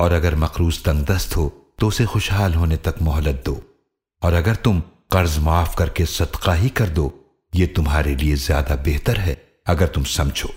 اور اگر مقروض تنگ دست ہو تو اسے خوشحال ہونے تک مہلت دو۔ اور اگر تم قرض معاف کر کے صدقہ ہی کر دو، یہ تمہارے لیے زیادہ بہتر ہے اگر تم سمجھو۔